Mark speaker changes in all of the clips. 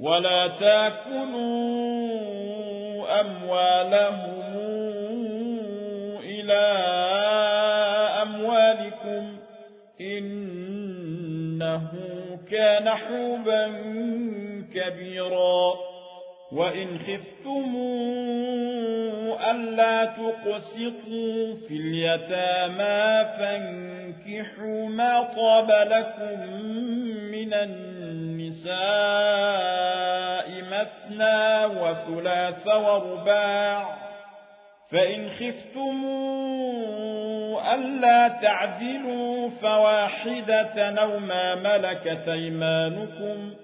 Speaker 1: ولا تاكلوا أموالهم إلى أموالكم إنه كان حوبا كبيرا وإن خفتموا ألا تقسطوا في اليتامى فانكحوا ما طاب لكم من النساء مثنى وثلاث ورباع فإن خفتموا ألا تعدلوا فواحدة أو ما ملكت أيمانكم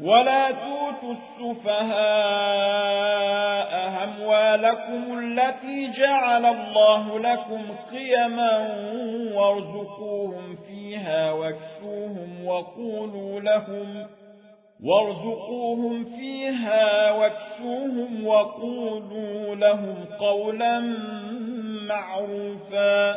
Speaker 1: ولا توتوا السفهاء أموالكم التي جعل الله لكم قيما وارزقوهم فيها واكسوهم وقولوا لهم وارزقوهم فيها واكسوهم وقولوا لهم قولا معروفا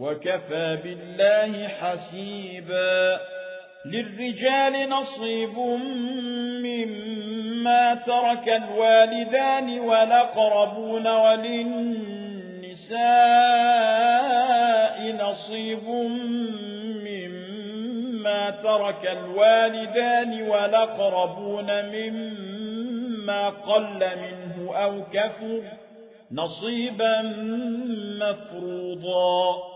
Speaker 1: وكفى بالله حسيبا للرجال نصيب مما ترك الوالدان والأقربون وللنساء نصيب مما ترك الوالدان والأقربون مما قل منه أو كثر نصيبا مفروضا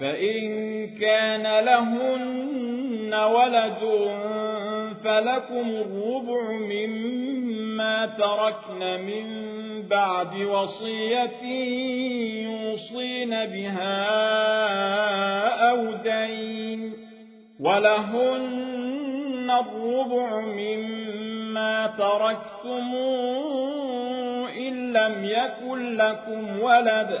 Speaker 1: فإن كان لهن ولد فلكم الربع مما تركن من بعد وصية يوصين بها أو دين ولهن الربع مما تركتم إن لم يكن لكم ولد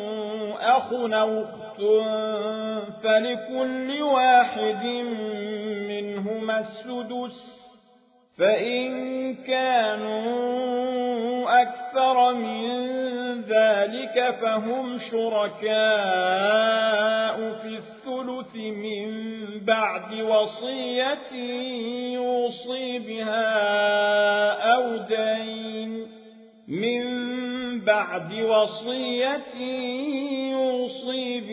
Speaker 1: أخ أو أخت فلكل واحد منهما السدس فإن كانوا أكثر من ذلك فهم شركاء في الثلث من بعد وصية يوصي بها أو دين من بعد وصية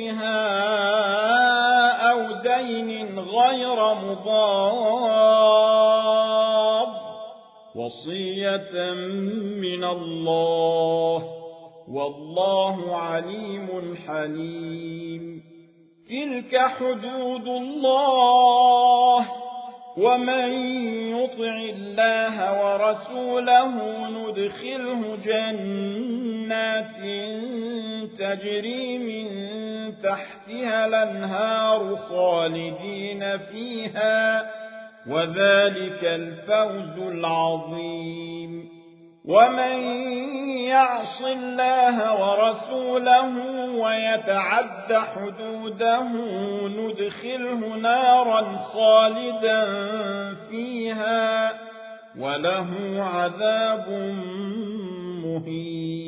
Speaker 1: بها أو دين غير مضار وصية من الله والله عليم حليم. تلك حدود الله. ومن يطع الله ورسوله ندخله جنات تجري من تحتها الأنهار خالدين فيها وذلك الفوز العظيم. ومن يعص الله ورسوله ويتعد حدوده ندخله نارا خالدا فيها وله عذاب مهين.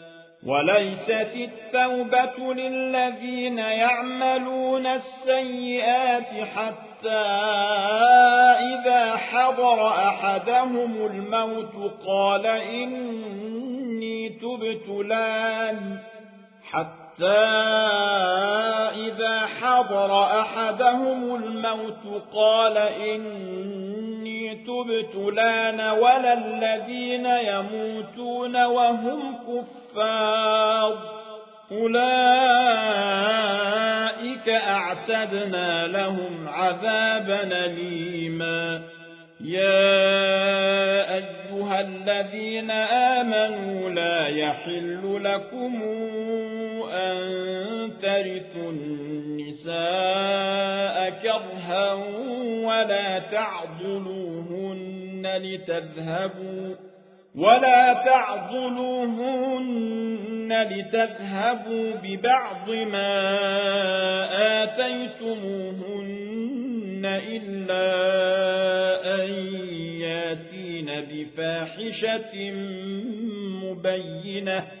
Speaker 1: وليست التوبة للذين يعملون السيئات حتى إذا حضر أحدهم الموت قال إني تبت لأن حتى إذا حضر أحدهم الموت قال إني تبت لأن ولا الذين يموتون وهم كفار. أولئك أعتدنا لهم عذابا ليما يا أيها الذين آمنوا لا يحل لكم أن ترثوا النساء كرها ولا تعضلوهن لتذهبوا ولا تعضلوهن لتذهبوا ببعض ما آتيتموهن إلا أن يأتين بفاحشة مبينة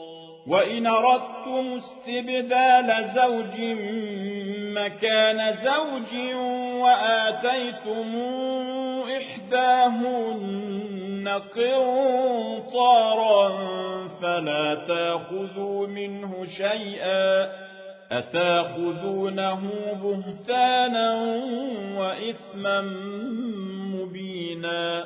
Speaker 1: وإن أردتم استبدال زوج مكان زوج وآتيتم إحداهن قنطارا فلا تأخذوا منه شيئا أتأخذونه بهتانا وإثما مبينا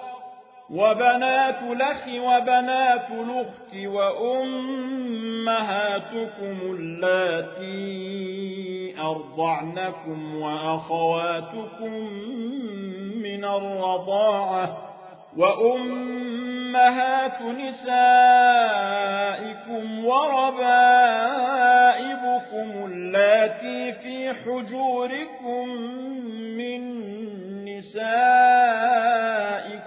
Speaker 1: وبنات الأخ وبنات الأخت وأمهاتكم اللاتي أرضعنكم وأخواتكم من الرضاعة وأمهات نسائكم وربائبكم اللاتي في حجوركم من نسائكم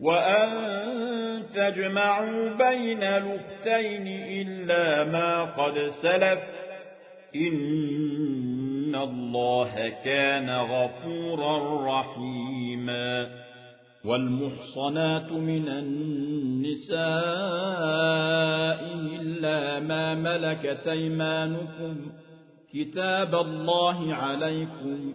Speaker 1: وأن تجمعوا بين الأختين إلا ما قد سلف إن الله كان غفورا رحيما والمحصنات من النساء إلا ما ملكت ايمانكم كتاب الله عليكم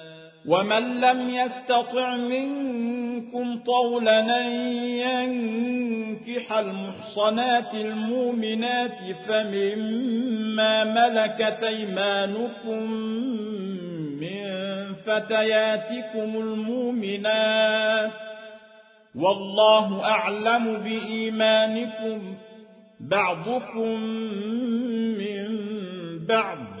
Speaker 1: ومن لم يستطع منكم طولا ينكح المحصنات المؤمنات فمما ملكت ايمانكم من فتياتكم المؤمنات والله أعلم بإيمانكم بعضكم من بعض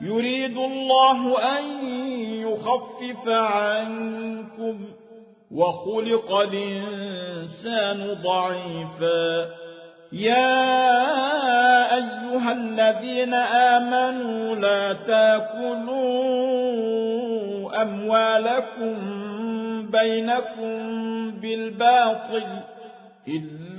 Speaker 1: يريد الله أن يخفف عنكم وخلق الإنسان ضعيفا. يا أيها الذين آمنوا لا تأكلوا أموالكم بينكم بالباطل. إلا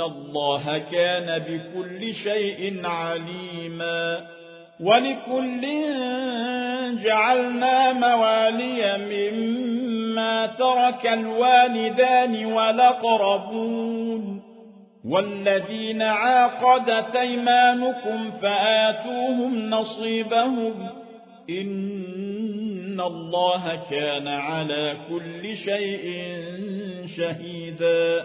Speaker 1: الله كان بكل شيء عليما ولكل جعلنا موالي مما ترك الوالدان والأقربون والذين عاقدت ايمانكم فآتوهم نصيبهم إن الله كان على كل شيء شهيدا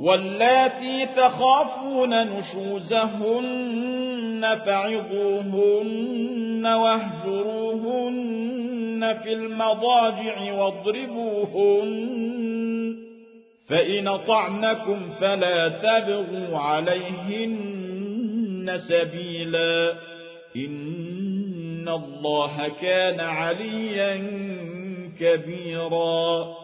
Speaker 1: واللاتي تخافون نشوزهن فعظوهن واهجروهن في المضاجع واضربوهن فإن طعنكم فلا تبغوا عليهن سبيلا إن الله كان عليا كبيرا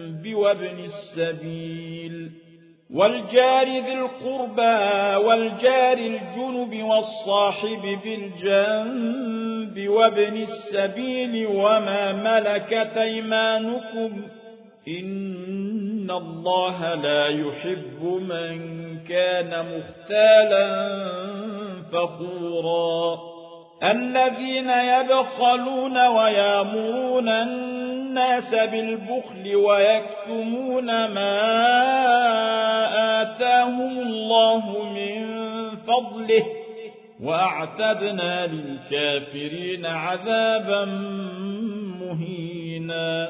Speaker 1: وابن السبيل والجار ذي القربى والجار الجنب والصاحب بالجنب وابن السبيل وما ملكت أيمانكم إن الله لا يحب من كان مختالا فخورا الذين يبخلون ويامرون الناس بالبخل ويكتمون ما آتاهم الله من فضله وأعتدنا للكافرين عذابا مهينا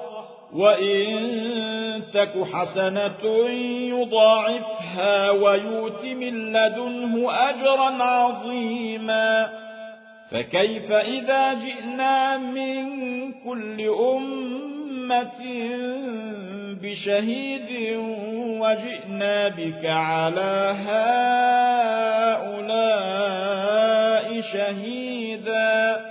Speaker 1: وإن تك حسنة يضاعفها ويوت من لدنه أجرا عظيما فكيف إذا جئنا من كل أمة بشهيد وجئنا بك على هؤلاء شهيدا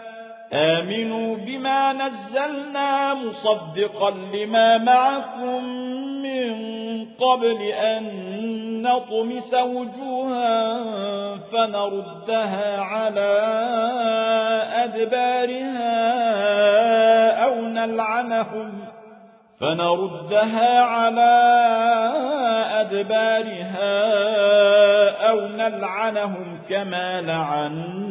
Speaker 1: آمنوا بما نزلنا مصدقا لما معكم من قبل أن نطمس وجوها فنردها على أدبارها أو نلعنهم فنردها على أدبارها أو نلعنهم كما لعنا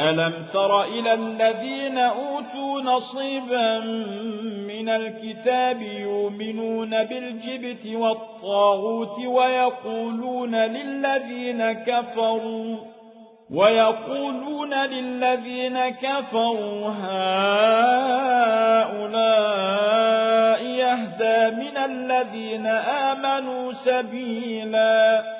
Speaker 1: ألم تر إلى الذين أوتوا نصيبا من الكتاب يؤمنون بالجبت والطاغوت ويقولون للذين كفروا ويقولون للذين كفروا هؤلاء يهدى من الذين آمنوا سبيلا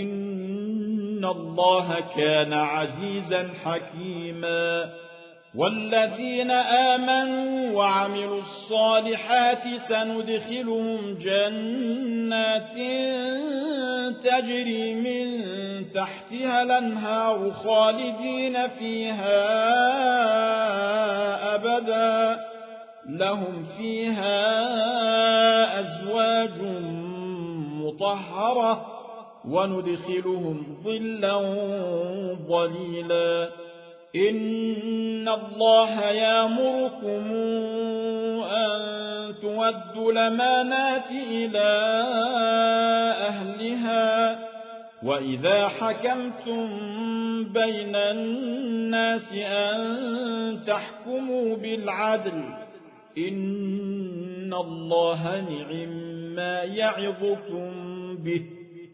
Speaker 1: إن الله كان عزيزا حكيما. والذين آمنوا وعملوا الصالحات سندخلهم جنات تجري من تحتها الانهار خالدين فيها أبدا. لهم فيها أزواج مطهرة وندخلهم ظلا ظليلا. إن الله يأمركم أن تودوا لمانات إلى أهلها. وإذا حكمتم بين الناس أن تحكموا بالعدل إن الله نعم ما يعظكم به.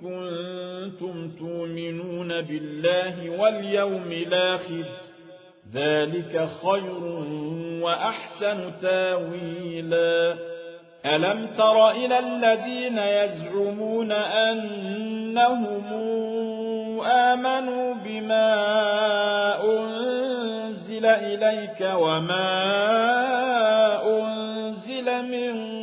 Speaker 1: كنتم تؤمنون بالله واليوم الآخر ذلك خير وأحسن تأويلا. ألم تر إلى الذين يزعمون أنهم آمنوا بما أنزل إليك وما أنزل من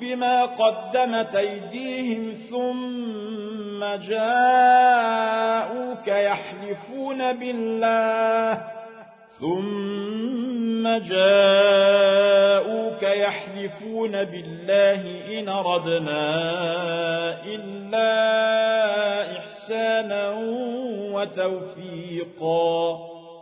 Speaker 1: بما قدمت أيديهم ثم جاءوك يحلفون بالله ثم جاءوك يحلفون بالله إن ردنا إلا إحسانا وتوفيقا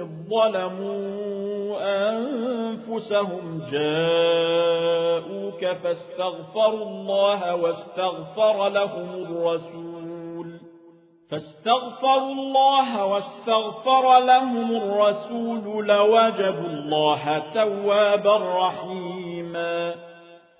Speaker 1: إذ ظلموا أنفسهم جاءوك فاستغفروا الله واستغفر لهم الرسول. فاستغفروا الله واستغفر لهم الرسول لوجبوا الله توابا رحيما.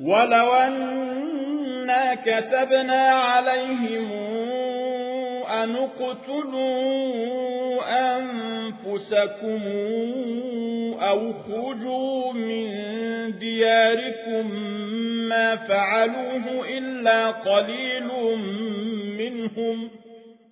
Speaker 1: ولو أنا كتبنا عليهم أن اقتلوا أنفسكم أو خرجوا من دياركم ما فعلوه إلا قليل منهم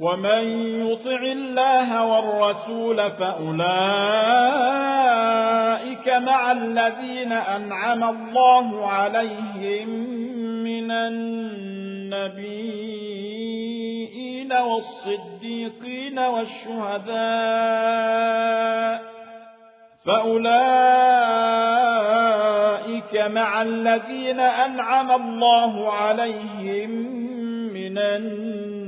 Speaker 1: ومن يطع الله والرسول فأولئك مع الذين أنعم الله عليهم من النبيين والصديقين والشهداء فأولئك مع الذين أنعم الله عليهم من النبيين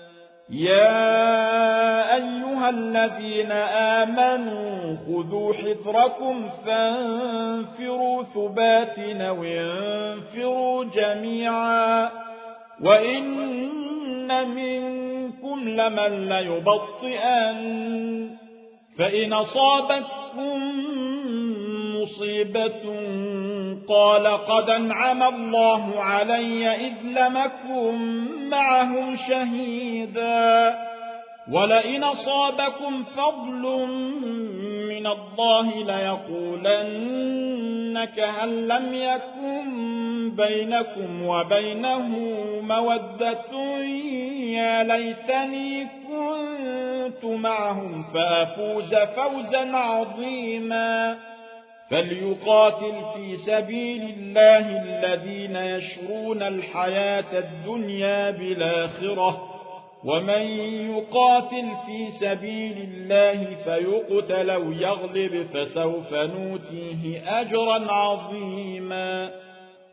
Speaker 1: يا أيها الذين آمنوا خذوا حذركم فانفروا ثبات وانفروا جميعا وإن منكم لمن ليبطئن فإن أصابتكم مصيبة قال قد انعم الله علي إذ لمكم معهم شهيدا ولئن صابكم فضل من الله ليقولن كأن لم يكن بينكم وبينه مودة يا ليتني كنت معهم فأفوز فوزا عظيما فليقاتل في سبيل الله الذين يشرون الحياة الدنيا بالآخرة. ومن يقاتل في سبيل الله فيقتل أو يغلب فسوف نوتيه أجرا عظيما.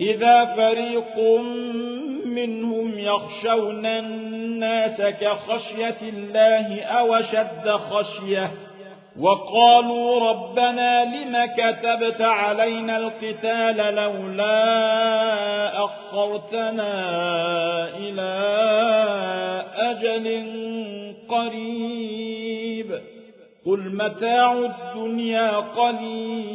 Speaker 1: إذا فريق منهم يخشون الناس كخشية الله أو شد خشية وقالوا ربنا لم كتبت علينا القتال لولا أخرتنا إلى أجل قريب قل متاع الدنيا قليل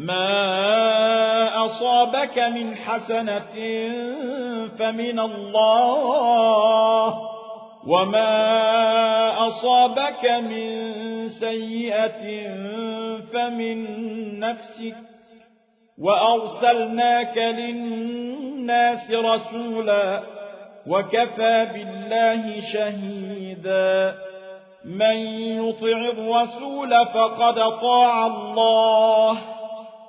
Speaker 1: ما أصابك من حسنة فمن الله وما أصابك من سيئة فمن نفسك وأرسلناك للناس رسولا وكفى بالله شهيدا من يطع الرسول فقد طاع الله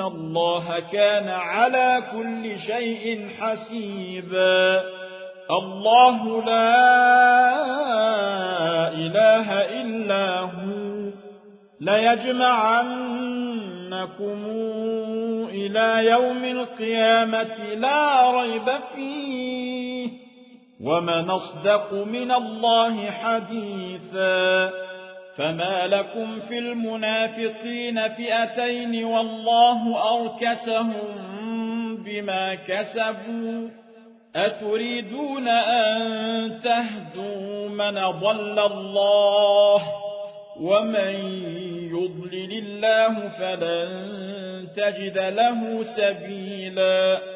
Speaker 1: الله كان على كل شيء حسيبا. الله لا إله إلا هو. ليجمعنكم إلى يوم القيامة لا ريب فيه. ومن أصدق من الله حديثا. فما لكم في المنافقين فئتين والله أركسهم بما كسبوا أتريدون أن تهدوا من ضل الله ومن يضلل الله فلن تجد له سبيلا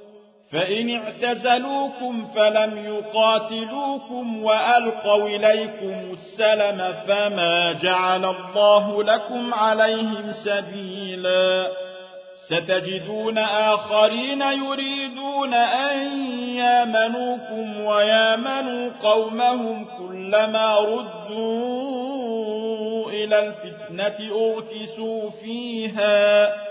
Speaker 1: فإن اعتزلوكم فلم يقاتلوكم وألقوا إليكم السلم فما جعل الله لكم عليهم سبيلا. ستجدون آخرين يريدون أن يامنوكم ويامنوا قومهم كلما ردوا إلى الفتنة أركسوا فيها.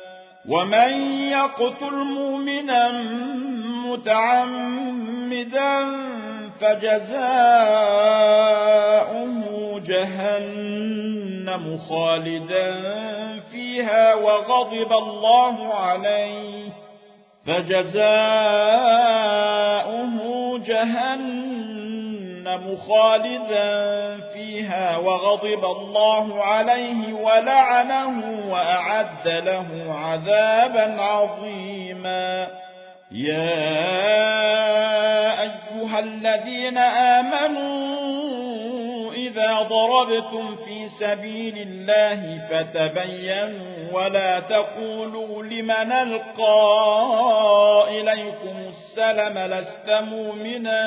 Speaker 1: ومن يقتل مؤمنا متعمدا فجزاؤه جهنم خالدا فيها وغضب الله عليه فجزاؤه جهنم خالدا فيها وغضب الله عليه ولعنه وأعد له عذابا عظيما. يا أيها الذين آمنوا إذا ضربتم في سبيل الله فتبينوا ولا تقولوا لمن القى إليكم السلم لست مؤمنا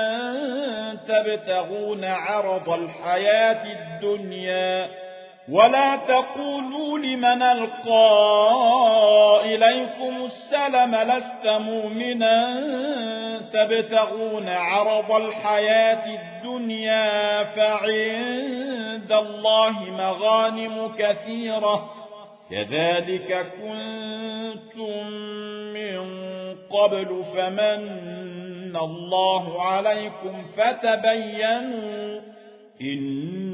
Speaker 1: تبتغون عرض الحياة الدنيا ولا تقولوا لمن القى إليكم السلم لست مؤمنا تبتغون عرض الحياة الدنيا فعند الله مغانم كثيرة كذلك كنتم من قبل فمن الله عليكم فتبينوا إن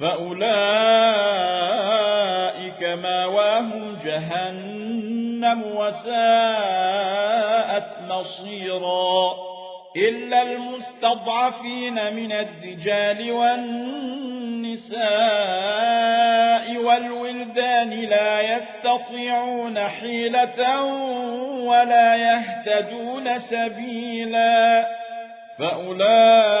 Speaker 1: فأولئك ماواهم جهنم وساءت مصيرا إلا المستضعفين من الرجال والنساء والولدان لا يستطيعون حيلة ولا يهتدون سبيلا فأولئك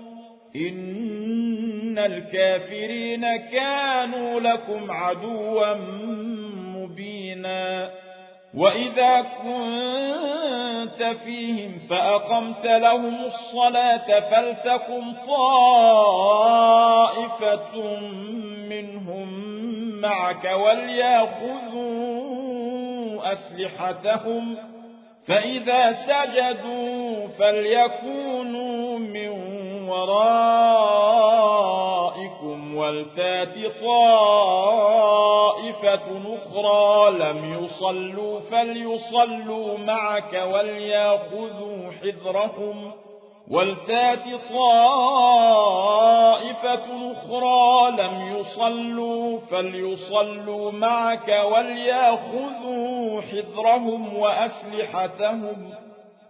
Speaker 1: إن الكافرين كانوا لكم عدوا مبينا وإذا كنت فيهم فأقمت لهم الصلاة فلتكن طائفة منهم معك وليأخذوا أسلحتهم فإذا سجدوا فليكونوا من ورائكم ولتات طائفة أخرى لم يصلوا فليصلوا معك وليأخذوا حذرهم. ولتات طائفة أخرى لم يصلوا فليصلوا معك وليأخذوا حذرهم وأسلحتهم.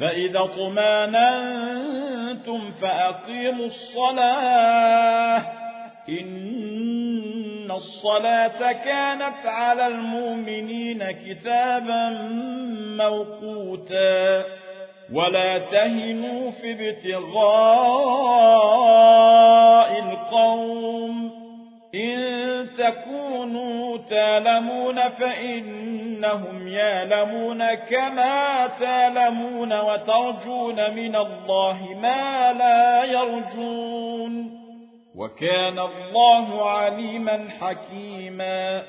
Speaker 1: فإذا طمأننتم فأقيموا الصلاة. إن الصلاة كانت على المؤمنين كتابا موقوتا. ولا تهنوا في ابتغاء القوم. إن تكونوا تالمون فإنهم يالمون كما تالمون وترجون من الله ما لا يرجون وكان الله عليما حكيما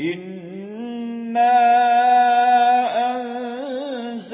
Speaker 1: إنا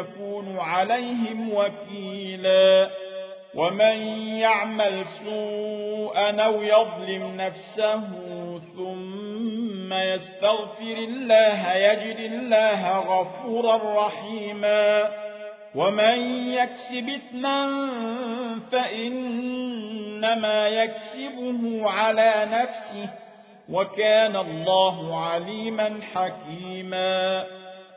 Speaker 1: يكون عليهم وكيلا ومن يعمل سوءا أو يظلم نفسه ثم يستغفر الله يجد الله غفورا رحيما ومن يكسب إثما فإنما يكسبه على نفسه وكان الله عليما حكيما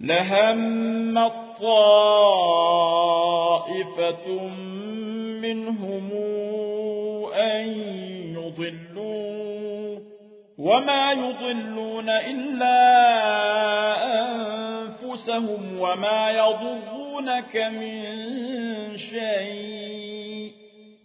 Speaker 1: لهم طائفة منهم أن يضلوا وما يضلون إلا أنفسهم وما يضرونك من شيء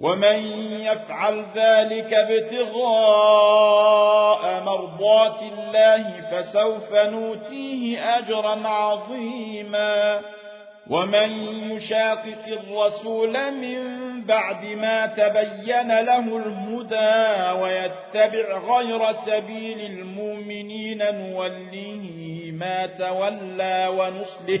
Speaker 1: ومن يفعل ذلك ابتغاء مرضات الله فسوف نوتيه أجرا عظيما. ومن يشاقق الرسول من بعد ما تبين له الهدى ويتبع غير سبيل المؤمنين نوليه ما تولى ونصله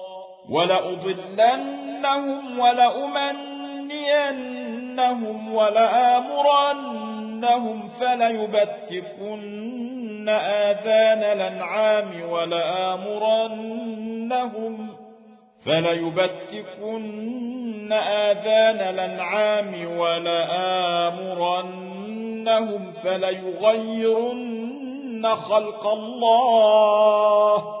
Speaker 1: ولأضلنهم ولأمنينهم ولآمرنهم فليبتكن آذان الأنعام ولآمرنهم فليبتكن آذان الأنعام ولآمرنهم فليغيرن خلق الله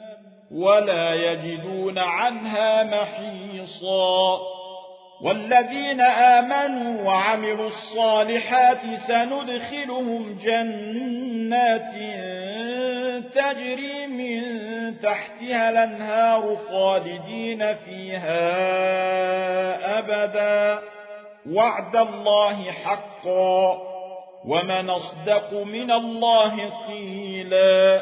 Speaker 1: ولا يجدون عنها محيصا. والذين آمنوا وعملوا الصالحات سندخلهم جنات تجري من تحتها الأنهار خالدين فيها أبدا. وعد الله حقا. ومن أصدق من الله قيلا.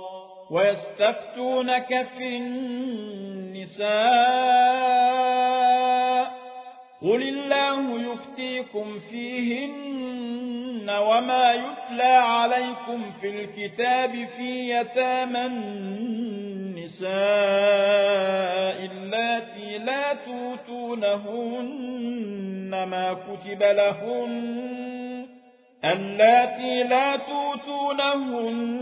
Speaker 1: ويستفتونك في النساء قل الله يفتيكم فيهن وما يتلى عليكم في الكتاب في يتامى النساء اللاتي لا توتونهن ما كتب لهن اللاتي لا توتونهن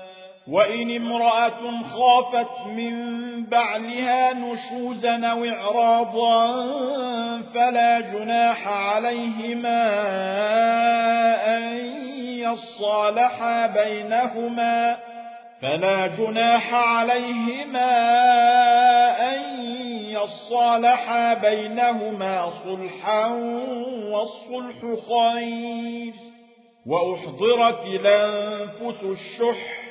Speaker 1: وإن امرأة خافت من بعلها نشوزا أو إعراضا فلا جناح عليهما أن يصالحا بينهما فلا جناح عليهما أن يصالحا بينهما صلحا والصلح خير وأحضرت الأنفس الشح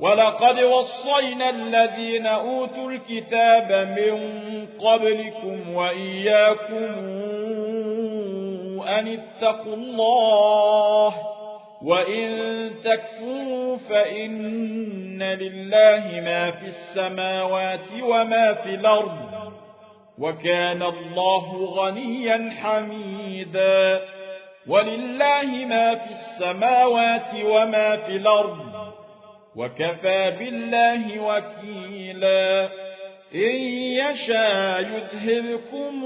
Speaker 1: ولقد وصينا الذين أوتوا الكتاب من قبلكم وإياكم أن اتقوا الله وإن تكفروا فإن لله ما في السماوات وما في الأرض وكان الله غنيا حميدا ولله ما في السماوات وما في الأرض وكفى بالله وكيلا. إن يشاء يذهبكم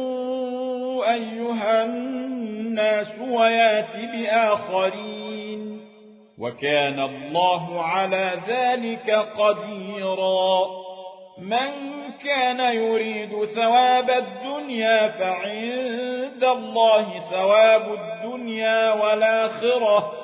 Speaker 1: أيها الناس ويات بآخرين. وكان الله على ذلك قديرا. من كان يريد ثواب الدنيا فعند الله ثواب الدنيا والآخرة.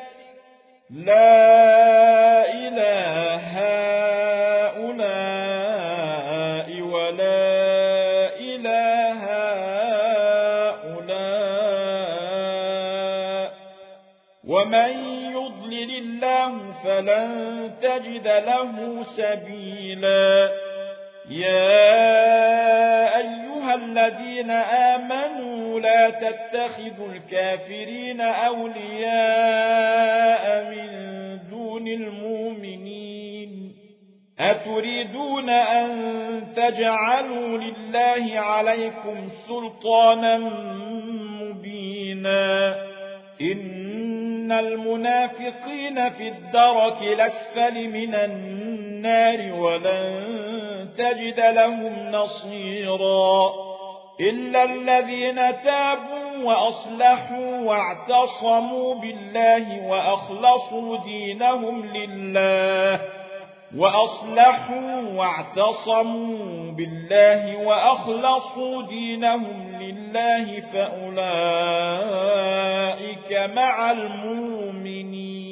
Speaker 1: لا إله هؤلاء ولا إله هؤلاء. ومن يضلل الله فلن تجد له سبيلا. يا أيها الذين آمنوا لا تتخذوا الكافرين أولياء من دون المؤمنين. أتريدون أن تجعلوا لله عليكم سلطانا مبينا؟ إن المنافقين في الدرك الأسفل من النار. ولن تجد لهم نصيرا إلا الذين تابوا وأصلحوا واعتصموا بالله وأخلصوا دينهم لله وأصلحوا واعتصموا بالله وأخلصوا دينهم لله فأولئك مع المؤمنين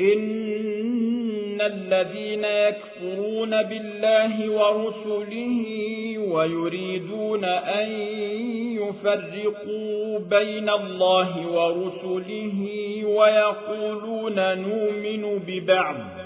Speaker 1: إن الذين يكفرون بالله ورسله ويريدون أن يفرقوا بين الله ورسله ويقولون نؤمن ببعض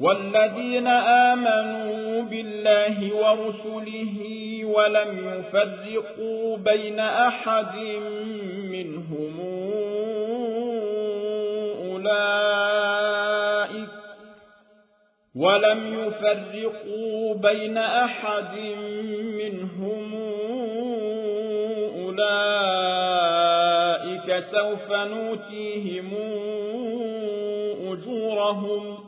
Speaker 1: والذين آمنوا بالله ورسله ولم يفرقوا بين أحد منهم أولئك ولم يفرقوا بين أحد منهم أولئك سوف نوتيهم أجورهم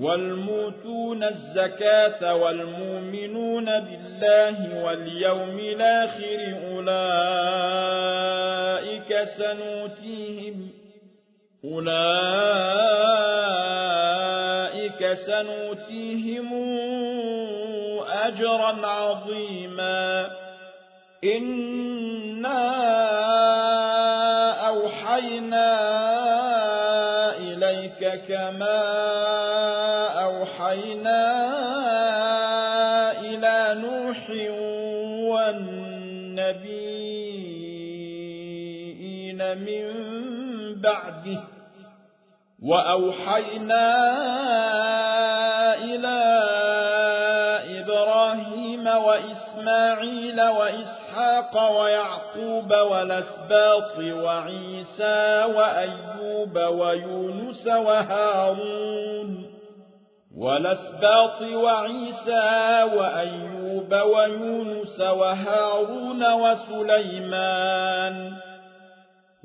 Speaker 1: والموتون الزكاة والمؤمنون بالله واليوم الآخر أولئك سنوتيهم أولئك سنوتيهم أجرا عظيما إنا أوحينا إليك كما وأوحينا إلى إبراهيم وإسماعيل وإسحاق ويعقوب والأسباط وعيسى وأيوب ويونس وهارون والأسباط وعيسى وأيوب ويونس وهارون وسليمان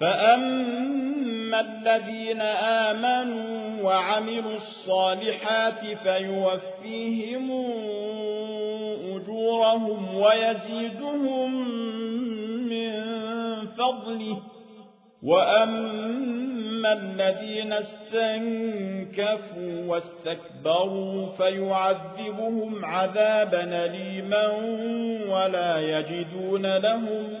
Speaker 1: فأما الذين آمنوا وعملوا الصالحات فيوفيهم أجورهم ويزيدهم من فضله وأما الذين استنكفوا واستكبروا فيعذبهم عذابا ليما ولا يجدون لهم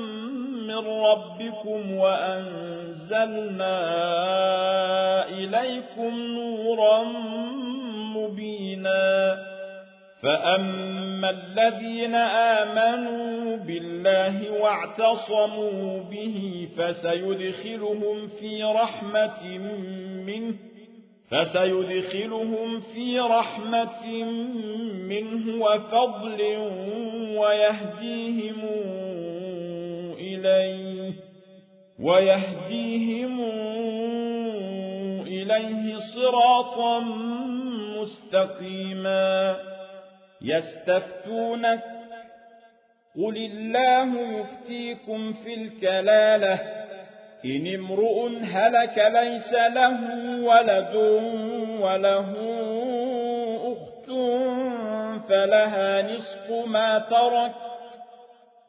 Speaker 1: من ربكم وأنزلنا إليكم نورا مبينا. فأما الذين آمنوا بالله واعتصموا به فسيدخلهم في رحمة منه فسيدخلهم في رحمة منه وفضل ويهديهم إليه ويهديهم إليه صراطا مستقيما. يستفتونك قل الله يفتيكم في الكلالة. إن امرؤ هلك ليس له ولد وله أخت فلها نصف ما ترك.